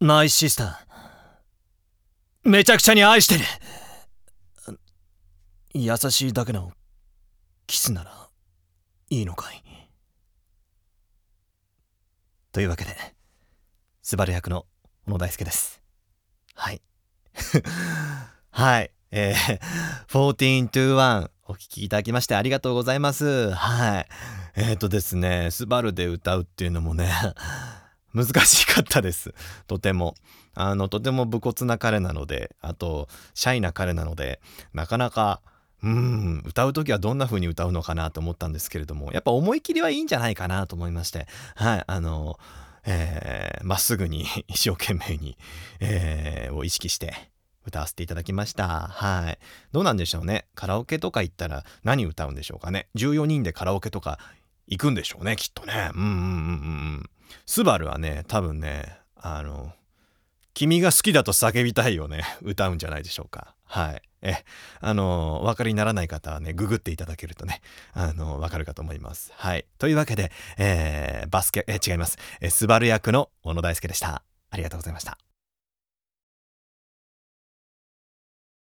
ナイスシスター。めちゃくちゃに愛してる。優しいだけのキスならいいのかい？というわけでスバル役の小野大輔です。はい。はい。えー、14 to 1お聴きいただきましてありがとうございます。はい。えっ、ー、とですねスバルで歌うっていうのもね難しかったです とてもあのとても武骨な彼なのであとシャイな彼なのでなかなかうん歌う時はどんな風に歌うのかなと思ったんですけれどもやっぱ思い切りはいいんじゃないかなと思いましてはいあのえー、まっすぐに 一生懸命に、えー、を意識して歌わせていただきました。はい。どうなんでしょうね。カラオケとか行ったら何歌うんでしょうかね。14人でカラオケとか行くんでしょうね、きっとね。うんうんうんうん。スバルはね、多分ね、あの、君が好きだと叫びたいをね、歌うんじゃないでしょうか。はい。え、あの、お分かりにならない方はね、ググっていただけるとね、あの、わかるかと思います。はい。というわけで、えー、バスケ、え、違います。え、スバル役の小野大輔でした。ありがとうございました。